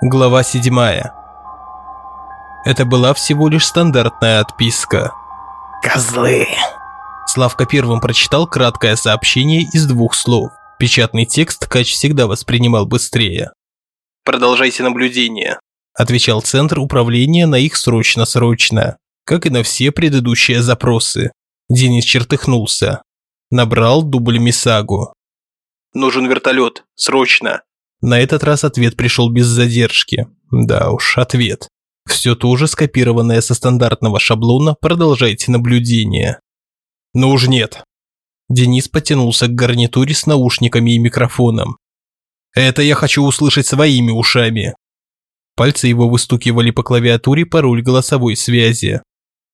Глава 7. Это была всего лишь стандартная отписка. «Козлы!» Славка первым прочитал краткое сообщение из двух слов. Печатный текст Кач всегда воспринимал быстрее. «Продолжайте наблюдение», – отвечал Центр управления на их срочно-срочно, как и на все предыдущие запросы. Денис чертыхнулся. Набрал дубль Мисагу. «Нужен вертолет, срочно!» На этот раз ответ пришел без задержки. Да уж, ответ. Все то же скопированное со стандартного шаблона «Продолжайте наблюдение». Ну уж нет. Денис потянулся к гарнитуре с наушниками и микрофоном. Это я хочу услышать своими ушами. Пальцы его выстукивали по клавиатуре пароль голосовой связи.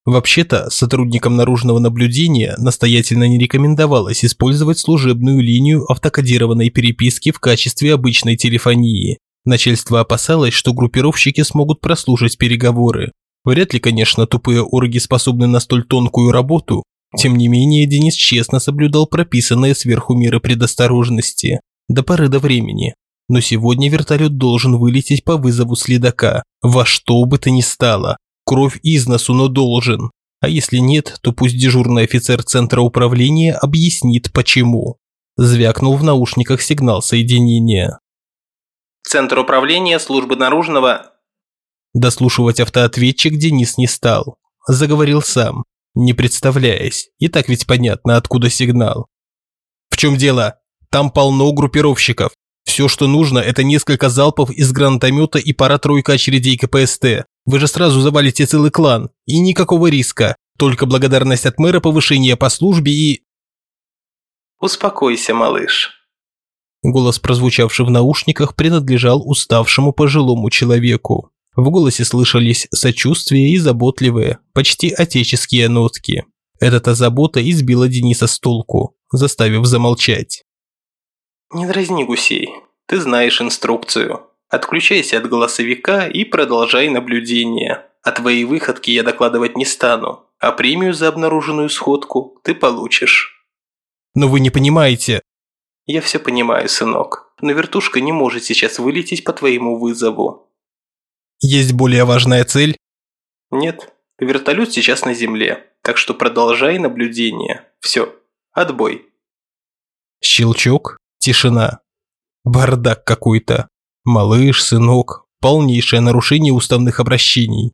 Вообще-то, сотрудникам наружного наблюдения настоятельно не рекомендовалось использовать служебную линию автокодированной переписки в качестве обычной телефонии. Начальство опасалось, что группировщики смогут прослушать переговоры. Вряд ли, конечно, тупые орги способны на столь тонкую работу, тем не менее Денис честно соблюдал прописанные сверху меры предосторожности. До поры до времени. Но сегодня вертолет должен вылететь по вызову следака, во что бы то ни стало. Кровь из носу, но должен. А если нет, то пусть дежурный офицер центра управления объяснит почему. Звякнул в наушниках сигнал соединения. Центр управления службы наружного... Дослушивать автоответчик Денис не стал. Заговорил сам, не представляясь. И так ведь понятно, откуда сигнал. В чем дело? Там полно группировщиков. Все, что нужно, это несколько залпов из гранатомета и пара-тройка очередей КПСТ. Вы же сразу завалите целый клан. И никакого риска. Только благодарность от мэра, повышение по службе и... «Успокойся, малыш». Голос, прозвучавший в наушниках, принадлежал уставшему пожилому человеку. В голосе слышались сочувствие и заботливые, почти отеческие нотки. Эта забота избила Дениса с толку, заставив замолчать. «Не дразни гусей. Ты знаешь инструкцию. Отключайся от голосовика и продолжай наблюдение. О твоей выходке я докладывать не стану, а премию за обнаруженную сходку ты получишь». «Но вы не понимаете...» «Я все понимаю, сынок, но вертушка не может сейчас вылететь по твоему вызову». «Есть более важная цель?» «Нет, вертолет сейчас на земле, так что продолжай наблюдение. Все, отбой». Щелчок, Тишина. Бардак какой-то. Малыш, сынок, полнейшее нарушение уставных обращений.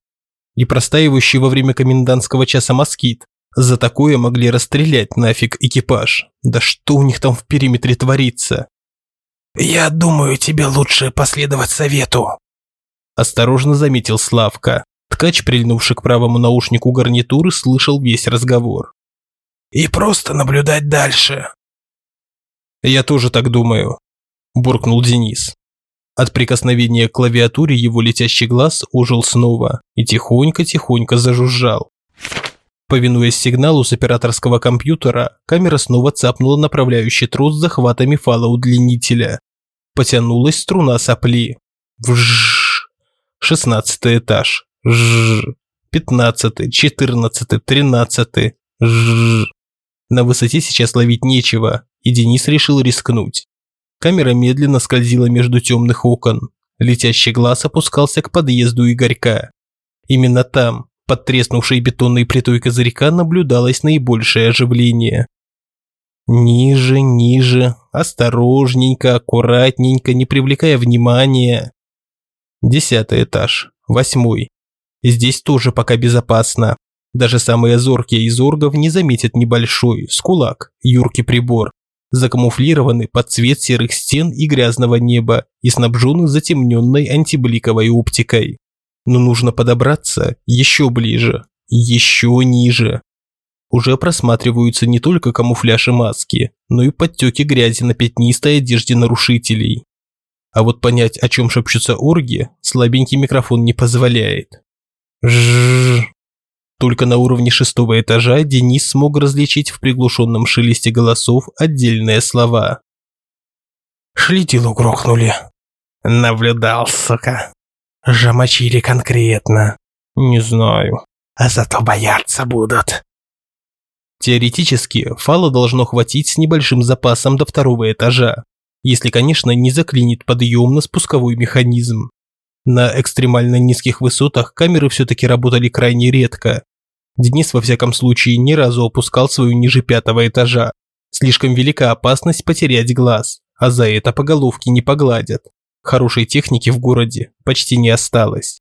И простаивающий во время комендантского часа москит. За такое могли расстрелять нафиг экипаж. Да что у них там в периметре творится? «Я думаю, тебе лучше последовать совету», – осторожно заметил Славка. Ткач, прильнувший к правому наушнику гарнитуры, слышал весь разговор. «И просто наблюдать дальше. «Я тоже так думаю», – буркнул Денис. От прикосновения к клавиатуре его летящий глаз ожил снова и тихонько-тихонько зажужжал. Повинуясь сигналу с операторского компьютера, камера снова цапнула направляющий трос захватами фала удлинителя. Потянулась струна сопли. Вжжж. Шестнадцатый этаж. Жжж. Пятнадцатый, четырнадцатый, тринадцатый. Жжж. На высоте сейчас ловить нечего, и Денис решил рискнуть. Камера медленно скользила между темных окон. Летящий глаз опускался к подъезду Игорька. Именно там, под треснувшей бетонной плитой козырька, наблюдалось наибольшее оживление. Ниже, ниже, осторожненько, аккуратненько, не привлекая внимания. Десятый этаж, восьмой. Здесь тоже пока безопасно. Даже самые зоркие из оргов не заметят небольшой, с кулак, юркий прибор, закамуфлированы под цвет серых стен и грязного неба и снабжены затемненной антибликовой оптикой. Но нужно подобраться еще ближе, еще ниже. Уже просматриваются не только камуфляж и маски, но и подтеки грязи на пятнистой одежде нарушителей. А вот понять, о чем шепчутся орги, слабенький микрофон не позволяет. Жжж. Только на уровне шестого этажа Денис смог различить в приглушенном шелесте голосов отдельные слова. «Шлитилу грохнули». «Наблюдал, сука». «Жамочили конкретно». «Не знаю». «А зато бояться будут». Теоретически, фала должно хватить с небольшим запасом до второго этажа, если, конечно, не заклинит подъемно-спусковой механизм. На экстремально низких высотах камеры все-таки работали крайне редко. Денис во всяком случае ни разу опускал свою ниже пятого этажа. Слишком велика опасность потерять глаз, а за это по головке не погладят. Хорошей техники в городе почти не осталось.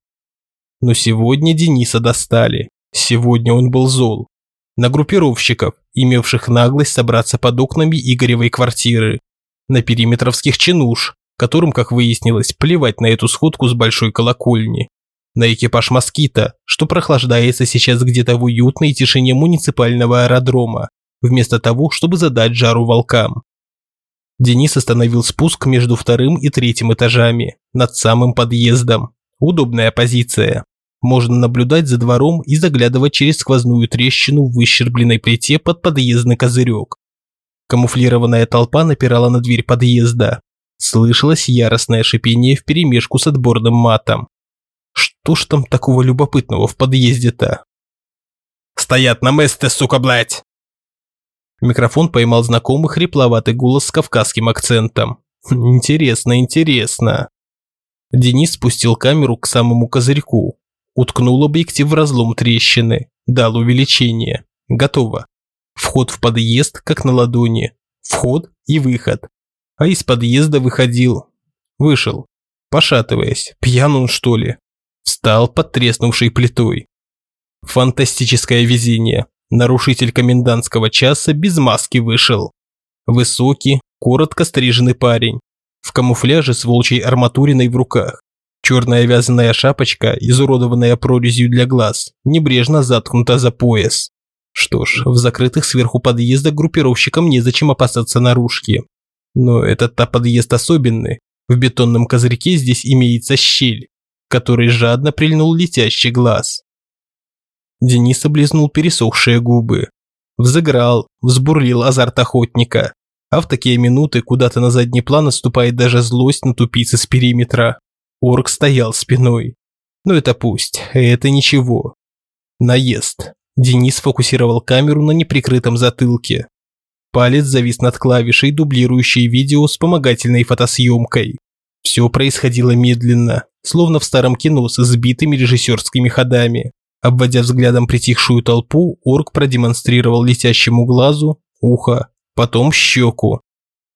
Но сегодня Дениса достали. Сегодня он был зол. На группировщиков, имевших наглость собраться под окнами Игоревой квартиры. На периметровских чинуш, которым, как выяснилось, плевать на эту сходку с большой колокольни. На экипаж «Москита», что прохлаждается сейчас где-то в уютной тишине муниципального аэродрома, вместо того, чтобы задать жару волкам. Денис остановил спуск между вторым и третьим этажами, над самым подъездом. Удобная позиция. Можно наблюдать за двором и заглядывать через сквозную трещину в выщербленной плите под подъездный козырек. Камуфлированная толпа напирала на дверь подъезда. Слышалось яростное шипение вперемешку с отборным матом. Что ж там такого любопытного в подъезде-то? «Стоят на месте, сука, блядь!» Микрофон поймал знакомый хрипловатый голос с кавказским акцентом. Интересно, интересно. Денис спустил камеру к самому козырьку, уткнул объектив в разлом трещины, дал увеличение. Готово. Вход в подъезд как на ладони. Вход и выход. А из подъезда выходил. Вышел. Пошатываясь. Пьян он что ли? Встал под треснувшей плитой. Фантастическое везение. Нарушитель комендантского часа без маски вышел. Высокий, коротко стриженный парень. В камуфляже с волчьей арматуриной в руках. Черная вязаная шапочка, изуродованная прорезью для глаз, небрежно заткнута за пояс. Что ж, в закрытых сверху подъездах группировщикам незачем опасаться наружки. Но этот-то подъезд особенный. В бетонном козырьке здесь имеется щель, в которой жадно прильнул летящий глаз. Денис облизнул пересохшие губы. Взыграл, взбурлил азарт охотника. А в такие минуты куда-то на задний план наступает даже злость на тупицы с периметра. Орк стоял спиной. Но это пусть, это ничего. Наезд. Денис фокусировал камеру на неприкрытом затылке. Палец завис над клавишей, дублирующей видео с помогательной фотосъемкой. Все происходило медленно, словно в старом кино с избитыми режиссерскими ходами. Обводя взглядом притихшую толпу, орк продемонстрировал летящему глазу ухо, потом щеку.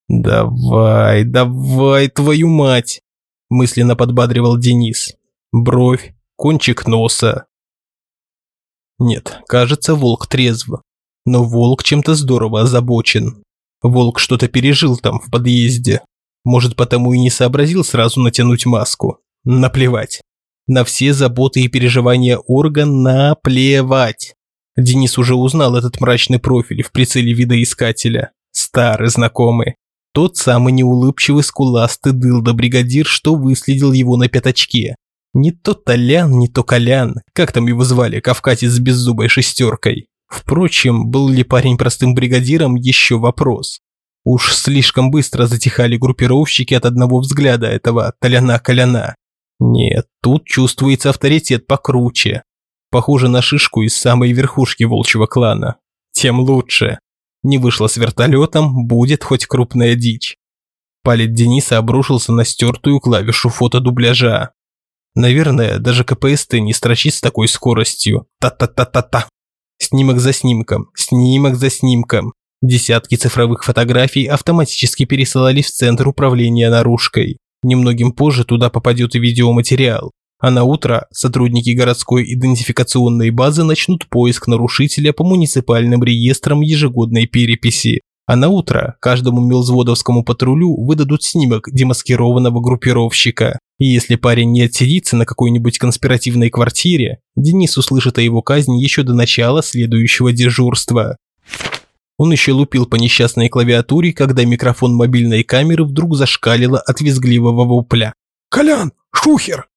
«Давай, давай, твою мать!» – мысленно подбадривал Денис. Бровь, кончик носа. Нет, кажется, волк трезв. Но волк чем-то здорово озабочен. Волк что-то пережил там, в подъезде. Может, потому и не сообразил сразу натянуть маску. Наплевать. На все заботы и переживания Орга наплевать. Денис уже узнал этот мрачный профиль в прицеле видоискателя. Старый знакомый. Тот самый неулыбчивый скуластый дылда-бригадир, что выследил его на пятачке. Не то Толян, не то Колян, как там его звали, кавказец с беззубой шестеркой. Впрочем, был ли парень простым бригадиром, еще вопрос. Уж слишком быстро затихали группировщики от одного взгляда этого Толяна-Коляна. Нет, тут чувствуется авторитет покруче. Похоже на шишку из самой верхушки волчьего клана. Тем лучше. Не вышло с вертолетом, будет хоть крупная дичь. Палец Дениса обрушился на стертую клавишу фотодубляжа. Наверное, даже КПСТ не строчит с такой скоростью. Та-та-та-та-та. Снимок за снимком, снимок за снимком. Десятки цифровых фотографий автоматически пересылались в центр управления наружкой. Немногим позже туда попадет и видеоматериал. А на утро сотрудники городской идентификационной базы начнут поиск нарушителя по муниципальным реестрам ежегодной переписи. А на утро каждому мелзводовскому патрулю выдадут снимок демаскированного группировщика. И если парень не отсидится на какой-нибудь конспиративной квартире, Денис услышит о его казни еще до начала следующего дежурства. Он еще лупил по несчастной клавиатуре, когда микрофон мобильной камеры вдруг зашкалило от визгливого вопля. «Колян! Шухер!»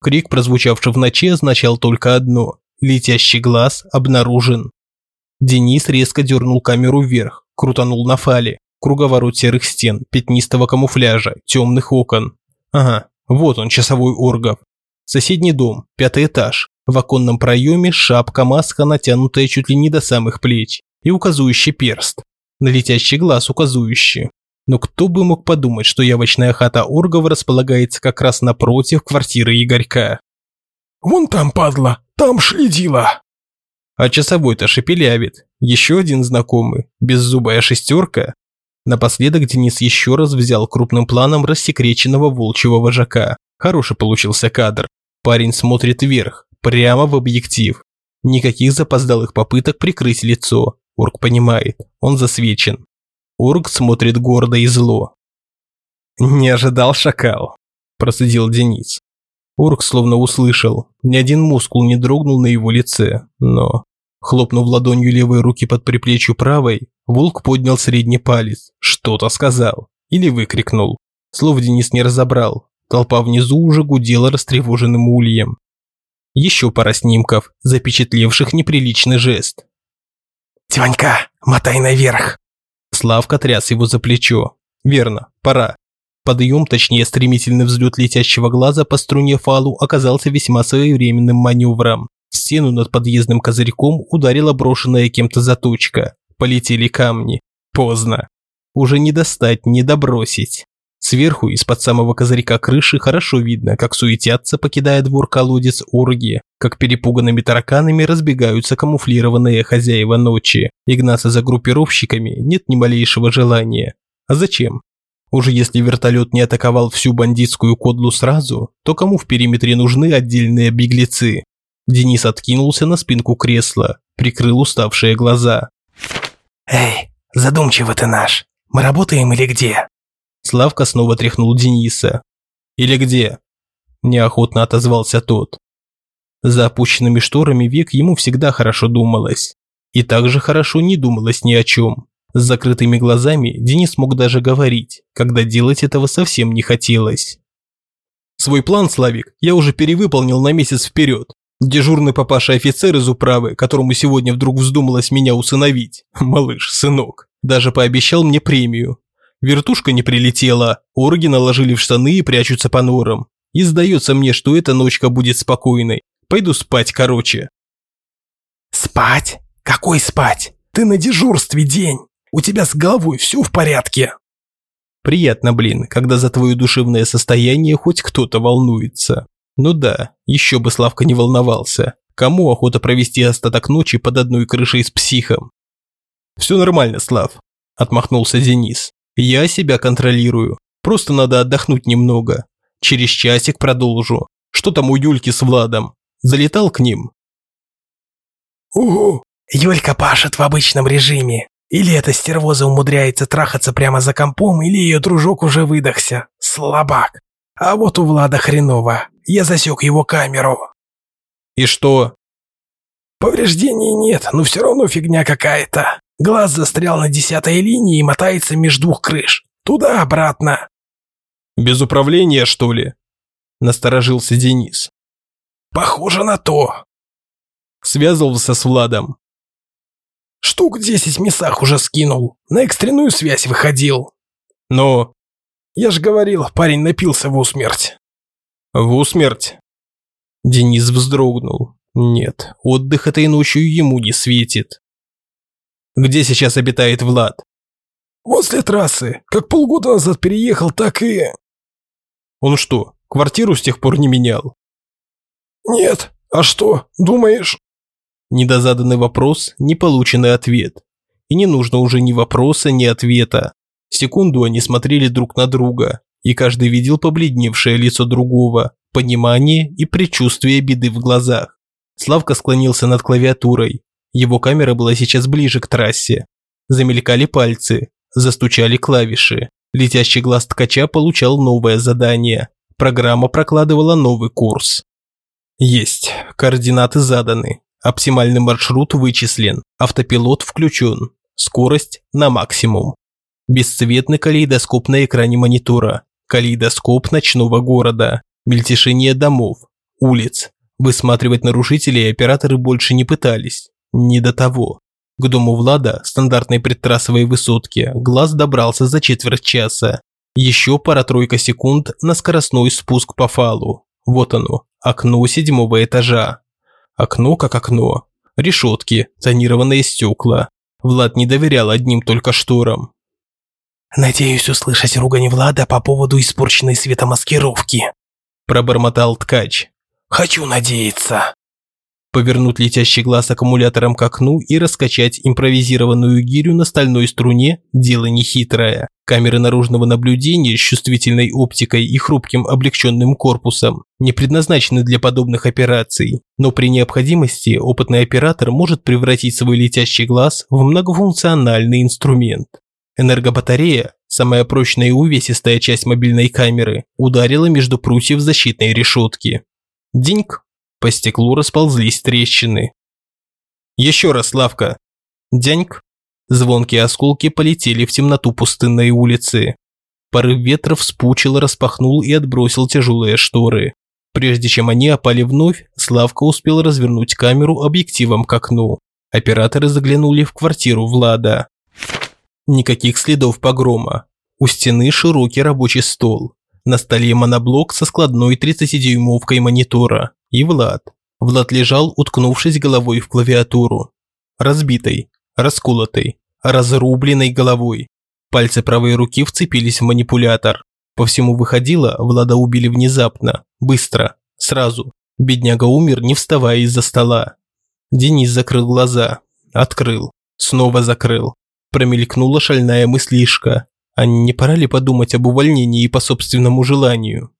Крик, прозвучавший в ночи, означал только одно – летящий глаз обнаружен. Денис резко дернул камеру вверх, крутанул на фале. Круговорот серых стен, пятнистого камуфляжа, темных окон. Ага, вот он, часовой Оргов. Соседний дом, пятый этаж. В оконном проеме шапка-маска, натянутая чуть ли не до самых плеч и указующий перст. На летящий глаз указующий. Но кто бы мог подумать, что явочная хата Оргова располагается как раз напротив квартиры Игорька. «Вон там, падла, там шледила!» А часовой-то шепелявит. Еще один знакомый, беззубая шестерка. Напоследок Денис еще раз взял крупным планом рассекреченного волчьего вожака. Хороший получился кадр. Парень смотрит вверх, прямо в объектив. Никаких запоздалых попыток прикрыть лицо. Орк понимает, он засвечен. Орк смотрит гордо и зло. «Не ожидал шакал», – процедил Денис. Орк словно услышал, ни один мускул не дрогнул на его лице, но... Хлопнув ладонью левой руки под приплечью правой, волк поднял средний палец, что-то сказал или выкрикнул. Слов Денис не разобрал, толпа внизу уже гудела растревоженным ульем. Еще пара снимков, запечатлевших неприличный жест. «Тёнька, мотай наверх!» Славка тряс его за плечо. «Верно, пора». Подъем, точнее стремительный взлет летящего глаза по струне фалу оказался весьма своевременным маневром. В стену над подъездным козырьком ударила брошенная кем-то заточка. Полетели камни. Поздно. Уже не достать, не добросить. Сверху, из-под самого козырька крыши, хорошо видно, как суетятся, покидая двор колодец орги, как перепуганными тараканами разбегаются камуфлированные хозяева ночи. И гнаться за группировщиками нет ни малейшего желания. А зачем? Уже если вертолет не атаковал всю бандитскую кодлу сразу, то кому в периметре нужны отдельные беглецы? Денис откинулся на спинку кресла, прикрыл уставшие глаза. «Эй, задумчивый ты наш. Мы работаем или где?» Славка снова тряхнул Дениса. «Или где?» Неохотно отозвался тот. За опущенными шторами век ему всегда хорошо думалось. И также хорошо не думалось ни о чем. С закрытыми глазами Денис мог даже говорить, когда делать этого совсем не хотелось. Свой план, Славик, я уже перевыполнил на месяц вперед. Дежурный папаша-офицер из управы, которому сегодня вдруг вздумалось меня усыновить, малыш, сынок, даже пообещал мне премию. Вертушка не прилетела, орги наложили в штаны и прячутся по норам. И сдается мне, что эта ночка будет спокойной. Пойду спать, короче. Спать? Какой спать? Ты на дежурстве день. У тебя с головой все в порядке?» Приятно, блин, когда за твое душевное состояние хоть кто-то волнуется. Ну да, еще бы Славка не волновался. Кому охота провести остаток ночи под одной крышей с психом? «Все нормально, Слав», – отмахнулся Денис. «Я себя контролирую. Просто надо отдохнуть немного. Через часик продолжу. Что там у Юльки с Владом? Залетал к ним?» «Угу, Юлька пашет в обычном режиме. Или эта стервоза умудряется трахаться прямо за компом, или ее дружок уже выдохся. Слабак. А вот у Влада хреново. Я засек его камеру. И что? Повреждений нет, но все равно фигня какая-то. Глаз застрял на десятой линии и мотается между двух крыш. Туда-обратно. Без управления, что ли? Насторожился Денис. Похоже на то. Связывался с Владом. Штук десять мясах уже скинул. На экстренную связь выходил. Но... Я ж говорил, парень напился в усмерть. В усмерть? Денис вздрогнул. Нет, отдых этой ночью ему не светит. Где сейчас обитает Влад? Возле трассы. Как полгода назад переехал, так и... Он что, квартиру с тех пор не менял? Нет. А что, думаешь? Недозаданный вопрос, неполученный ответ. И не нужно уже ни вопроса, ни ответа. Секунду они смотрели друг на друга, и каждый видел побледневшее лицо другого, понимание и предчувствие беды в глазах. Славка склонился над клавиатурой. Его камера была сейчас ближе к трассе. Замелькали пальцы, застучали клавиши. Летящий глаз ткача получал новое задание. Программа прокладывала новый курс. Есть, координаты заданы, Оптимальный маршрут вычислен, автопилот включен, скорость на максимум. Бесцветный калейдоскоп на экране монитора, калейдоскоп ночного города, мельтешение домов, улиц. Высматривать нарушителей операторы больше не пытались. Не до того. К дому Влада, стандартной предтрассовой высотке, глаз добрался за четверть часа. Еще пара-тройка секунд на скоростной спуск по фалу. Вот оно, окно седьмого этажа. Окно как окно. Решетки, тонированные стекла. Влад не доверял одним только шторам. Надеюсь услышать ругань Влада по поводу испорченной светомаскировки. Пробормотал ткач. Хочу надеяться. Повернуть летящий глаз аккумулятором к окну и раскачать импровизированную гирю на стальной струне – дело нехитрое. Камеры наружного наблюдения с чувствительной оптикой и хрупким облегченным корпусом не предназначены для подобных операций, но при необходимости опытный оператор может превратить свой летящий глаз в многофункциональный инструмент. Энергобатарея, самая прочная и увесистая часть мобильной камеры, ударила между прутьев защитной решетки. Деньк по стеклу расползлись трещины. Еще раз, Славка. Дяньк. Звонкие осколки полетели в темноту пустынной улицы. Порыв ветра вспучил, распахнул и отбросил тяжелые шторы. Прежде чем они опали вновь, Славка успел развернуть камеру объективом к окну. Операторы заглянули в квартиру Влада. Никаких следов погрома. У стены широкий рабочий стол. На столе моноблок со складной 30-дюймовкой монитора. И Влад. Влад лежал, уткнувшись головой в клавиатуру. Разбитой, расколотой, разрубленной головой. Пальцы правой руки вцепились в манипулятор. По всему выходило, Влада убили внезапно, быстро, сразу. Бедняга умер, не вставая из-за стола. Денис закрыл глаза, открыл, снова закрыл промелькнула шальная мыслишка. А не пора ли подумать об увольнении по собственному желанию?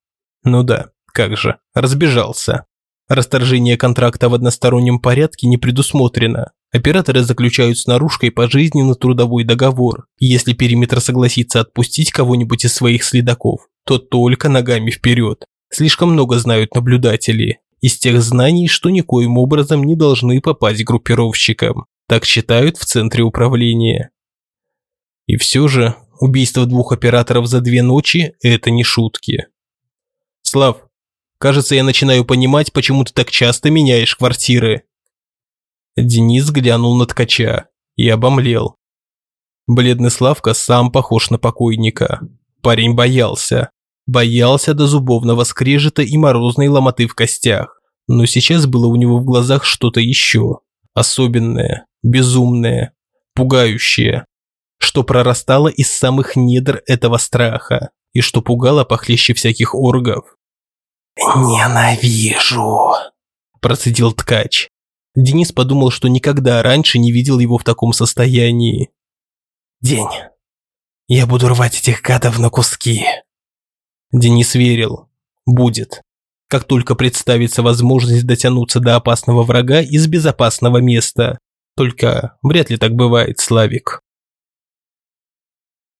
Ну да, как же, разбежался. Расторжение контракта в одностороннем порядке не предусмотрено. Операторы заключают с наружкой пожизненно трудовой договор. Если периметр согласится отпустить кого-нибудь из своих следаков, то только ногами вперед. Слишком много знают наблюдатели. Из тех знаний, что никоим образом не должны попасть группировщикам. Так считают в центре управления. И все же убийство двух операторов за две ночи – это не шутки. Слав, кажется, я начинаю понимать, почему ты так часто меняешь квартиры. Денис глянул на ткача и обомлел. Бледный Славка сам похож на покойника. Парень боялся. Боялся до зубовного скрежета и морозной ломоты в костях. Но сейчас было у него в глазах что-то еще. Особенное, безумное, пугающее что прорастало из самых недр этого страха и что пугало похлеще всяких оргов. «Ненавижу!» – процедил ткач. Денис подумал, что никогда раньше не видел его в таком состоянии. «День. Я буду рвать этих гадов на куски». Денис верил. Будет. Как только представится возможность дотянуться до опасного врага из безопасного места. Только вряд ли так бывает, Славик.